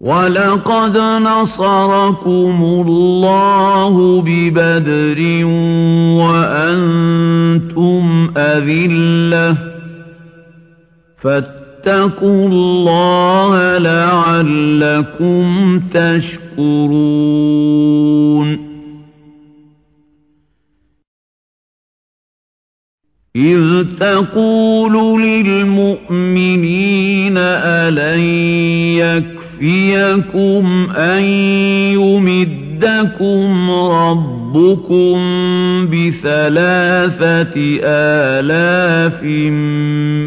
ولقد نصركم الله ببدر وأنتم أذلة فاتقوا الله لعلكم تشكرون إذ تقول للمؤمنين ألن يكفيكم أن يمدكم ربكم بثلاثة آلاف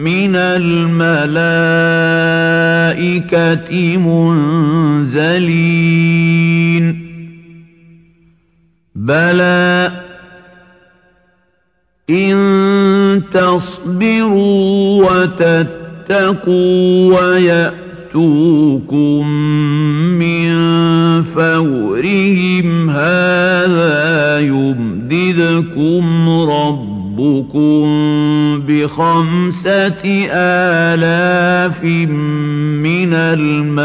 من الملائكة منزلين بلى إن تصبروا وتتقوا ويأتوكم من فورهم هذا يمددكم ربكم بخمسة آلاف من الملائكة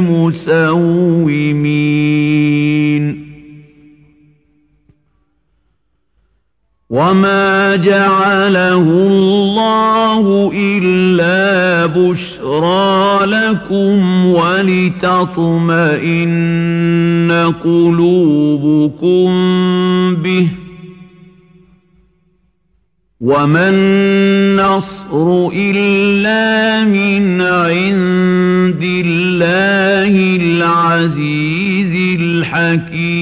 مسومين وما جعله الله لكم ولتطمئن قلوبكم به وما النصر إلا من عند الله العزيز الحكيم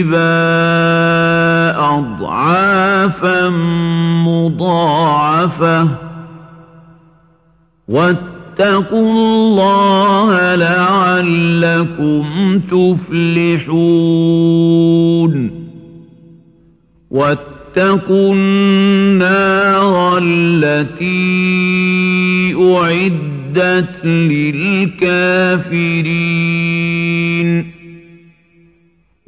الربا أضعافا مضاعفة واتقوا الله لعلكم تفلحون واتقوا النار التي أعدت للكافرين